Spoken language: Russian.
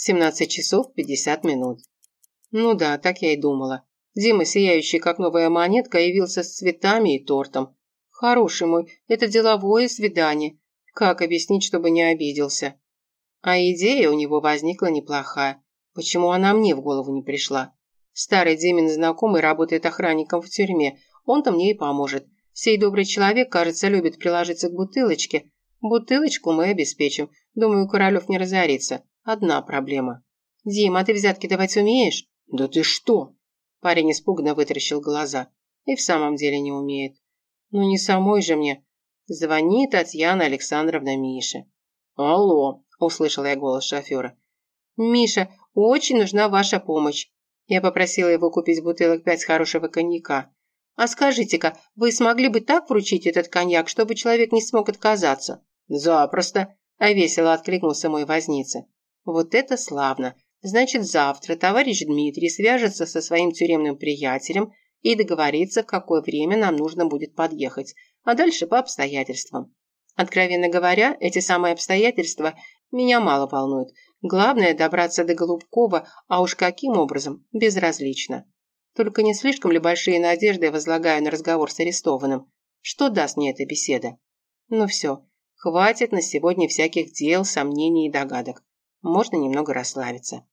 17 часов 50 минут. Ну да, так я и думала. Дима, сияющий как новая монетка, явился с цветами и тортом. Хороший мой, это деловое свидание. Как объяснить, чтобы не обиделся? А идея у него возникла неплохая. Почему она мне в голову не пришла? Старый Димин знакомый работает охранником в тюрьме. Он-то мне и поможет. Сей добрый человек, кажется, любит приложиться к бутылочке. Бутылочку мы обеспечим. Думаю, Королев не разорится. Одна проблема. Дим, а ты взятки давать умеешь? Да ты что? Парень испуганно вытаращил глаза. И в самом деле не умеет. Ну не самой же мне. Звони Татьяна Александровна Мише. Алло, услышала я голос шофера. Миша, очень нужна ваша помощь. Я попросила его купить бутылок пять хорошего коньяка. А скажите-ка, вы смогли бы так вручить этот коньяк, чтобы человек не смог отказаться? Запросто, а весело откликнулся мой возница. Вот это славно. Значит, завтра товарищ Дмитрий свяжется со своим тюремным приятелем и договорится, в какое время нам нужно будет подъехать, а дальше по обстоятельствам. Откровенно говоря, эти самые обстоятельства меня мало волнуют. Главное – добраться до Голубкова, а уж каким образом – безразлично. Только не слишком ли большие надежды возлагаю на разговор с арестованным? Что даст мне эта беседа? Ну все, хватит на сегодня всяких дел, сомнений и догадок. Можно немного расслабиться.